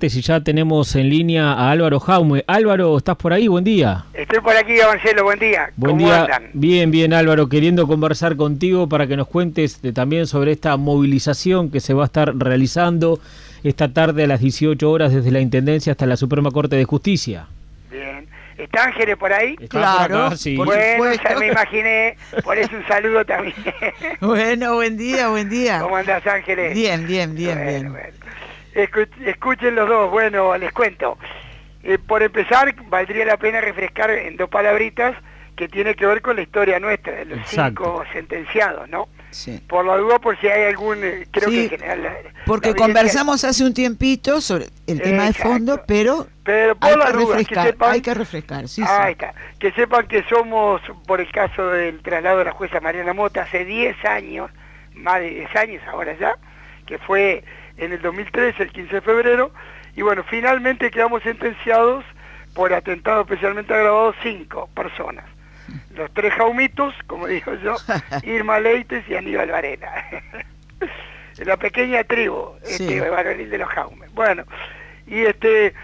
Si ya tenemos en línea a Álvaro Jaume. Álvaro, ¿estás por ahí? Buen día. Estoy por aquí, Marcelo, buen día. Buen ¿Cómo día. andan? Bien, bien, Álvaro, queriendo conversar contigo para que nos cuentes de- también sobre esta movilización que se va a estar realizando esta tarde a las 18 horas desde la Intendencia hasta la Suprema Corte de Justicia. Bien. ¿Está Ángeles por ahí? ¿Estás por Claro, acá? Sí. por bueno, ya me imaginé, por eso un saludo también. Bueno, buen día, buen día. ¿Cómo andás, Ángeles? Bien, bien, bien, Bueno, bien. bueno. Escu- escuchen los dos, bueno, les cuento. Eh, por empezar, valdría la pena refrescar en dos palabritas que tiene que ver con la historia nuestra, de los Exacto. cinco sentenciados, ¿no? Sí. Por la duda, por si hay algún, eh, creo Sí, que en general... la- Porque la conversamos hace un tiempito sobre el tema de fondo, pero Pero por hay la que duda, que refrescar, sepan... hay que refrescar, sí, Ahí está. Que sepan que somos, por el caso del traslado de la jueza Mariana Mota, hace 10 años, más de 10 años ahora ya, que fue en el 2013, el 15 de febrero, y bueno, finalmente quedamos sentenciados por atentado especialmente agravado cinco personas. Los tres jaumitos, como digo yo, Irma Leites y Aníbal Varela. la pequeña tribu, Sí. este, varonil de los jaumes. Bueno, y este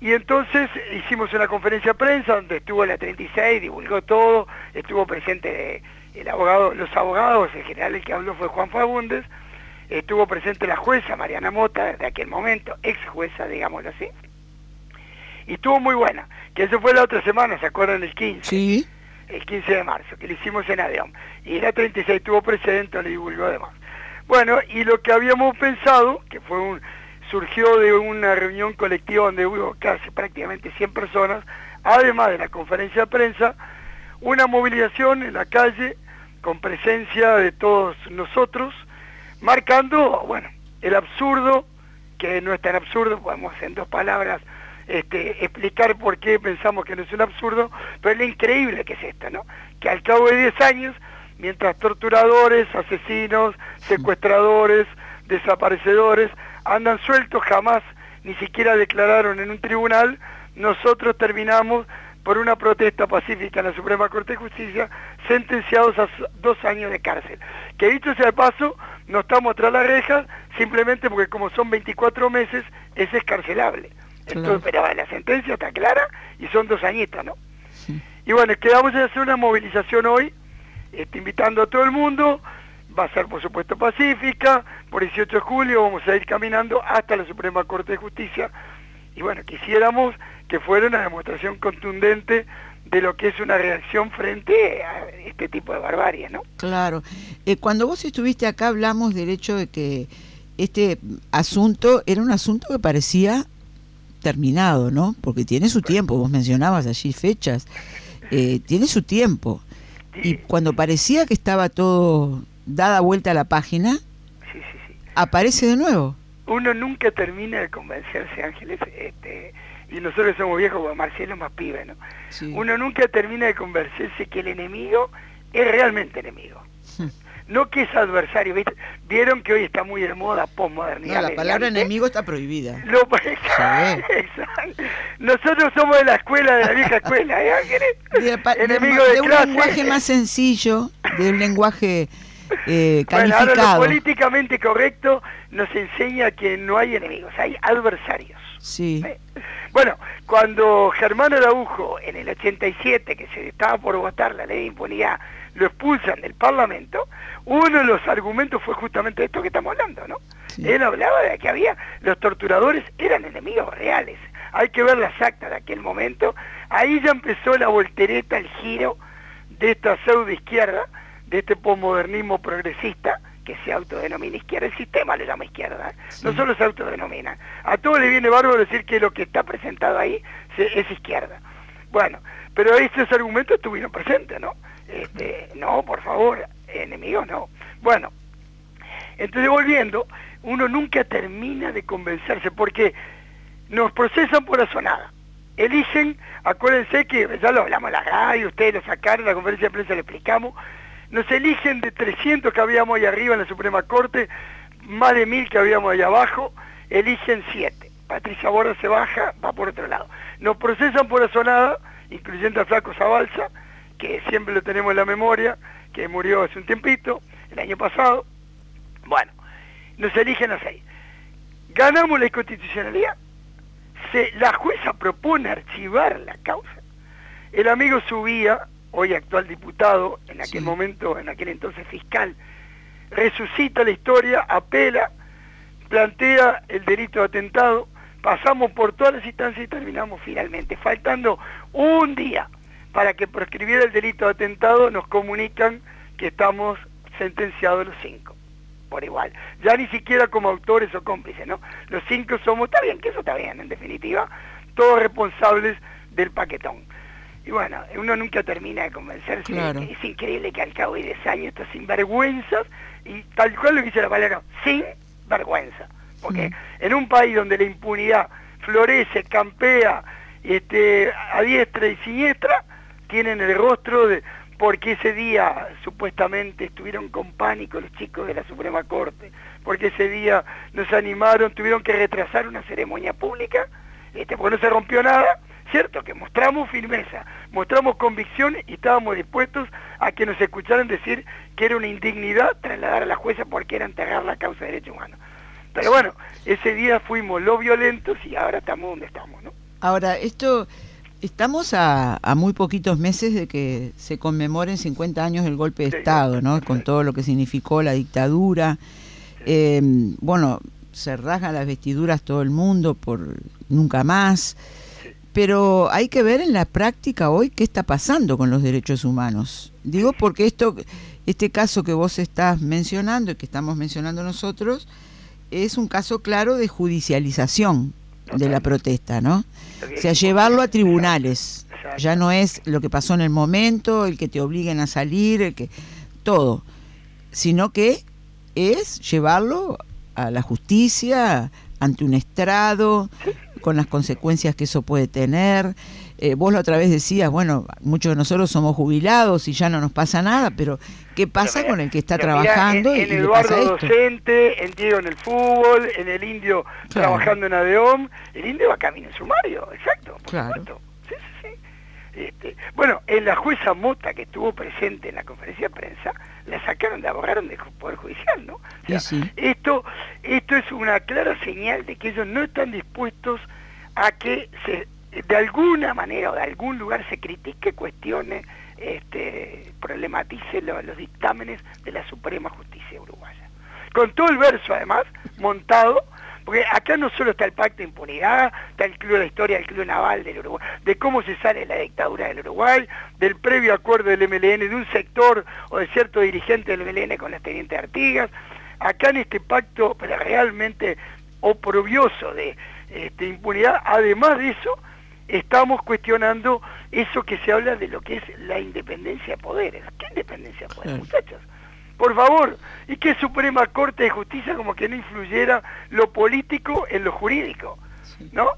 y entonces hicimos una conferencia de prensa donde estuvo la 36, divulgó todo, estuvo presente el abogado, los abogados, en general el que habló fue Juan Fagundes, estuvo presente la jueza Mariana Mota de aquel momento, ex jueza, digámoslo así, y estuvo muy buena, que eso fue la otra semana, ¿se acuerdan? El 15 Sí, el 15 de marzo, que lo hicimos en Adeón. Y la 36 estuvo presente, le divulgó además. Bueno, y lo que habíamos pensado, que fue un, surgió de una reunión colectiva donde hubo casi prácticamente 100 personas, además de la conferencia de prensa, una movilización en la calle con presencia de todos nosotros, marcando, bueno, el absurdo, que no es tan absurdo, podemos en dos palabras este, explicar por qué pensamos que no es un absurdo, pero lo increíble que es esto, ¿no? Que al cabo de 10 años, mientras torturadores, asesinos, secuestradores, desaparecedores andan sueltos, jamás ni siquiera declararon en un tribunal, nosotros terminamos por una protesta pacífica en la Suprema Corte de Justicia, sentenciados a dos años de cárcel. Que dicho sea de paso, no estamos tras las rejas, simplemente porque como son 24 meses, es escarcelable. Entonces, pero la sentencia está clara y son dos añitos, ¿no? Y bueno, quedamos en hacer una movilización hoy, este, invitando a todo el mundo, va a ser por supuesto pacífica, por 18 de julio vamos a ir caminando hasta la Suprema Corte de Justicia, y bueno, quisiéramos que fuera una demostración contundente de lo que es una reacción frente a este tipo de barbarie, ¿no? claro. Eh, cuando vos estuviste acá hablamos del hecho de que este asunto era un asunto que parecía terminado, ¿no? Porque tiene su tiempo, vos mencionabas allí fechas, eh, tiene su tiempo. Y cuando parecía que estaba todo dada vuelta a la página, Sí, sí, sí. aparece de nuevo. Uno nunca termina de convencerse, Ángeles, este, y nosotros somos viejos, Marcelo más pibe, ¿no? Sí. Uno nunca termina de convencerse que el enemigo es realmente enemigo. No que es adversario, ¿viste? Vieron que hoy está muy de moda posmodernidad. No, la palabra mediante. enemigo está prohibida. Lo-. Nosotros somos de la escuela, de la vieja escuela, ¿eh, Ángeles? De, pa- de- Enemigo de de, un lenguaje más sencillo, de un lenguaje eh, Bueno, ahora lo políticamente correcto nos enseña que no hay enemigos, hay adversarios. sí, ¿eh? Bueno, cuando Germán Araujo en el 87, que se estaba por votar la ley de impunidad, lo expulsan del Parlamento, uno de los argumentos fue justamente esto que estamos hablando, ¿no? Sí. Él hablaba de que había, los torturadores eran enemigos reales. Hay que ver las actas de aquel momento. Ahí ya empezó la voltereta, el giro de esta pseudo izquierda, de este posmodernismo progresista que se autodenomina izquierda. El sistema le llama izquierda, ¿eh? no solo se autodenomina. A todos le viene bárbaro decir que lo que está presentado ahí se- es izquierda. Bueno, pero estos argumentos estuvieron presentes, ¿no? Este, no, por favor, enemigos no. Bueno, entonces volviendo, uno nunca termina de convencerse porque nos procesan por azonada. Eligen, acuérdense que ya lo hablamos en la radio, ustedes lo sacaron, en la conferencia de prensa lo explicamos, nos eligen de 300 que habíamos ahí arriba en la Suprema Corte, más de 1000 que habíamos ahí abajo, eligen 7. Patricia Borda se baja, va por otro lado. Nos procesan por azonada, incluyendo al flaco Zabalza, que siempre lo tenemos en la memoria, que murió hace un tiempito, el año pasado. Bueno, nos eligen a seis. Ganamos la inconstitucionalidad, la jueza propone archivar la causa. El amigo subía, hoy actual diputado, en aquel momento, en aquel entonces fiscal, resucita la historia, apela, plantea el delito de atentado, pasamos por todas las instancias y terminamos finalmente. Faltando un día para que proscribiera el delito de atentado, nos comunican que estamos sentenciados los cinco, por igual. Ya ni siquiera como autores o cómplices, ¿no? Los cinco somos, está bien, que eso está bien, en definitiva, todos responsables del paquetón. Y bueno, uno nunca termina de convencerse. Es increíble que al cabo de 10 años estos sinvergüenzas, y tal cual lo dice la palabra, sin vergüenza. Porque en un país donde la impunidad florece, campea, este, a diestra y siniestra, tienen el rostro de, porque ese día supuestamente estuvieron con pánico los chicos de la Suprema Corte, porque ese día nos animaron, tuvieron que retrasar una ceremonia pública, este, porque no se rompió nada, cierto que mostramos firmeza, mostramos convicción y estábamos dispuestos a que nos escucharan decir que era una indignidad trasladar a la jueza porque era enterrar la causa de derechos humanos. Pero bueno, ese día fuimos los violentos y ahora estamos donde estamos, ¿no? Ahora, esto, estamos a, muy poquitos meses de que se conmemoren 50 años del golpe de Estado, ¿no? Con todo lo que significó la dictadura. Eh, bueno, se rasgan las vestiduras todo el mundo por nunca más. Pero hay que ver en la práctica hoy qué está pasando con los derechos humanos. Digo porque esto, este caso que vos estás mencionando y que estamos mencionando nosotros, es un caso claro de judicialización de la protesta, ¿no? O sea, llevarlo a tribunales. Ya no es lo que pasó en el momento, el que te obliguen a salir, el que todo, sino que es llevarlo a la justicia ante un estrado, con las consecuencias que eso puede tener. Eh, vos la otra vez decías, bueno, muchos de nosotros somos jubilados y ya no nos pasa nada, pero ¿qué pasa con el que está trabajando? en, Eduardo docente, en Diego en el fútbol, en el indio trabajando en ADEOM, el indio va camino en sumario, exacto, por supuesto. Este, bueno, en la jueza Mota que estuvo presente en la conferencia de prensa, la sacaron, la borraron del Poder Judicial, ¿no? Esto, esto es una clara señal de que ellos no están dispuestos a que se, de alguna manera o de algún lugar se critique, cuestione, este, problematice los dictámenes de la Suprema Justicia Uruguaya. Con todo el verso, además, montado porque acá no solo está el pacto de impunidad, está el club de la historia del club naval del Uruguay, de cómo se sale la dictadura del Uruguay, del previo acuerdo del MLN, de un sector o de cierto dirigente del MLN con las tenientes Artigas. Acá en este pacto pero realmente oprobioso de este, impunidad, además de eso, estamos cuestionando eso que se habla de lo que es la independencia de poderes. ¿Qué independencia de poderes, muchachos? Por favor, ¿y qué Suprema Corte de Justicia como que no influyera lo político en lo jurídico? ¿No?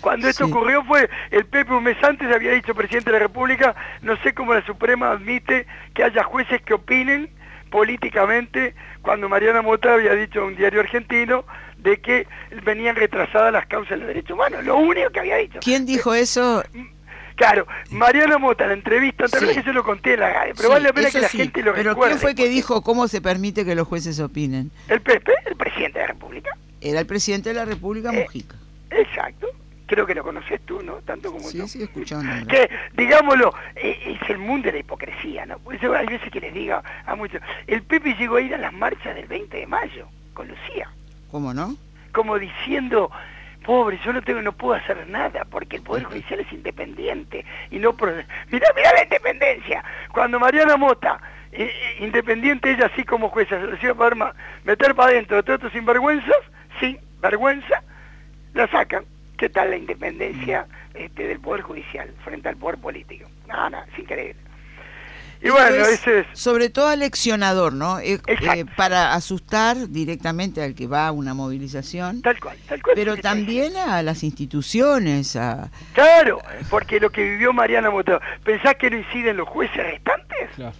Cuando esto ocurrió fue, el Pepe un mes antes había dicho presidente de la República, no sé cómo la Suprema admite que haya jueces que opinen políticamente, cuando Mariana Mota había dicho a un diario argentino de que venían retrasadas las causas de los derechos humanos, lo único que había dicho. ¿Quién dijo eso? Claro, Mariana Mota, la entrevista, tal vez que se lo conté en la radio, pero vale la pena que la gente lo pero recuerde. ¿Pero quién fue que dijo cómo se permite que los jueces opinen? El PP, el presidente de la República. Era el presidente de la República, eh, Mujica. Exacto. Creo que lo conoces tú, ¿no? Tanto como sí, yo. Sí, escuchando. Que, digámoslo, eh, es el mundo de la hipocresía, ¿no? Por eso hay veces que les diga a muchos. El PP llegó a ir a las marchas del 20 de mayo con Lucía. ¿Cómo no? Como diciendo, pobre, yo no tengo, no puedo hacer nada porque el Poder Judicial es independiente y no... Mira, mira la independencia. Cuando Mariana Mota, eh, eh, independiente ella así como jueza, se iba para meter para adentro de todos estos sinvergüenzas, sin vergüenza, la sacan. ¿Qué tal la independencia este, del Poder Judicial frente al Poder Político? No, no, es increíble. Y bueno, ese es... Sobre todo leccionador, ¿no? Eh, eh, para asustar directamente al que va a una movilización. Tal cual, tal cual. Pero también a las instituciones, a... Claro, porque lo que vivió Mariana Moto, ¿pensás que no inciden los jueces restantes? Claro.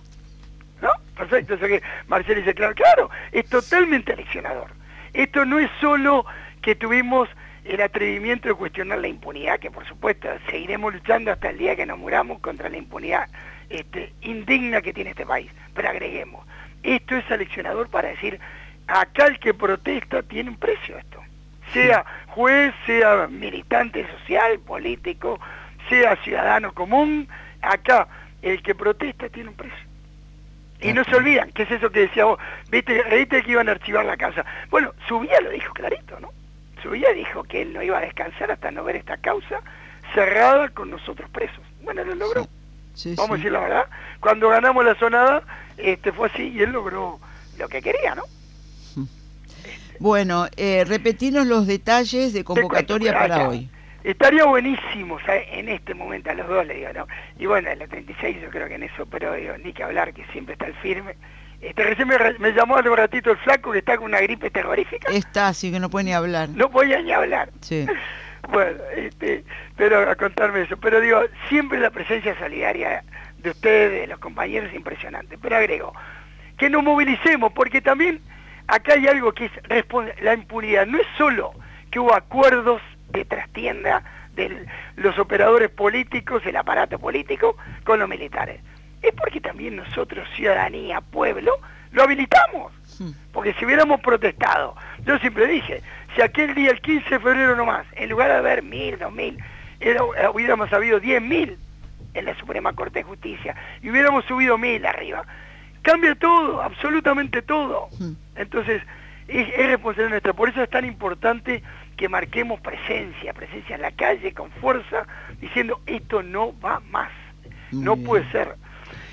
¿No? Perfecto, o sea que Marcelo dice, claro, claro, es totalmente leccionador. Esto no es solo que tuvimos el atrevimiento de cuestionar la impunidad, que por supuesto seguiremos luchando hasta el día que nos muramos contra la impunidad este, indigna que tiene este país. Pero agreguemos, esto es seleccionador para decir, acá el que protesta tiene un precio esto. sea juez, sea militante social, político, sea ciudadano común, acá el que protesta tiene un precio. Y no se olvidan, ¿qué es eso que decía vos? Viste, viste que iban a archivar la casa. Bueno, Subía lo dijo clarito, ¿no? Subía dijo que él no iba a descansar hasta no ver esta causa cerrada con nosotros presos. Bueno, lo logró. Vamos a decir la verdad. Cuando ganamos la zonada, este fue así y él logró lo que quería, ¿no? Bueno, eh, repetirnos los detalles de convocatoria para hoy. Estaría buenísimo, en este momento a los dos le digo, ¿no? Y bueno, en la 36 yo creo que en eso, pero digo, ni que hablar, que siempre está el firme. Este, recién me, llamó hace un ratito el flaco que está con una gripe terrorífica. Está, así que no puede ni hablar. No podía ni hablar. Sí. bueno, este, pero a contarme eso. Pero digo, siempre la presencia solidaria de ustedes, de los compañeros, es impresionante. Pero agrego, que nos movilicemos, porque también acá hay algo que es la impunidad. No es solo que hubo acuerdos de trastienda de los operadores políticos, el aparato político, con los militares. Es porque también nosotros, ciudadanía, pueblo, lo habilitamos. Hmm. Porque si hubiéramos protestado, yo siempre dije, si aquel día, el 15 de febrero nomás, en lugar de haber mil, dos mil, hubiéramos habido diez mil en la Suprema Corte de Justicia y hubiéramos subido mil arriba, cambia todo, absolutamente todo. Hmm. Entonces, es, es responsabilidad nuestra. Por eso es tan importante que marquemos presencia, presencia en la calle con fuerza, diciendo esto no va más, no puede ser.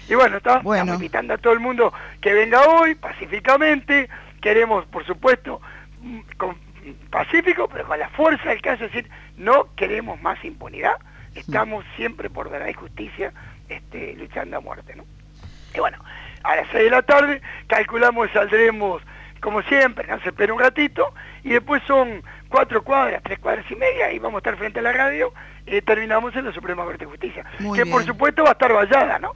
Y bueno, estamos invitando a todo el mundo que venga hoy pacíficamente, queremos por supuesto mm, con, pacífico, pero con la fuerza del caso, es decir, no queremos más impunidad, estamos siempre por verdad y justicia este, luchando a muerte. ¿no? Y bueno, a las 6 de la tarde calculamos saldremos como siempre, no se espera un ratito, y después son cuatro cuadras, tres cuadras y media, y vamos a estar frente a la radio, y terminamos en la Suprema Corte de Justicia. que por supuesto va a estar vallada, ¿no?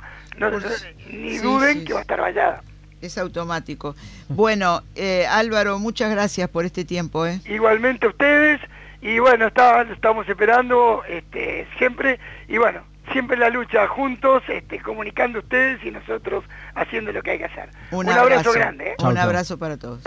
ni duden que va a estar vallada. Es automático. Bueno, eh, Álvaro, muchas gracias por este tiempo. ¿eh? Igualmente a ustedes, y bueno, está, estamos esperando este, siempre, y bueno, siempre la lucha juntos, este, comunicando ustedes y nosotros haciendo lo que hay que hacer. Un, abrazo, grande. ¿eh? Un abrazo para todos.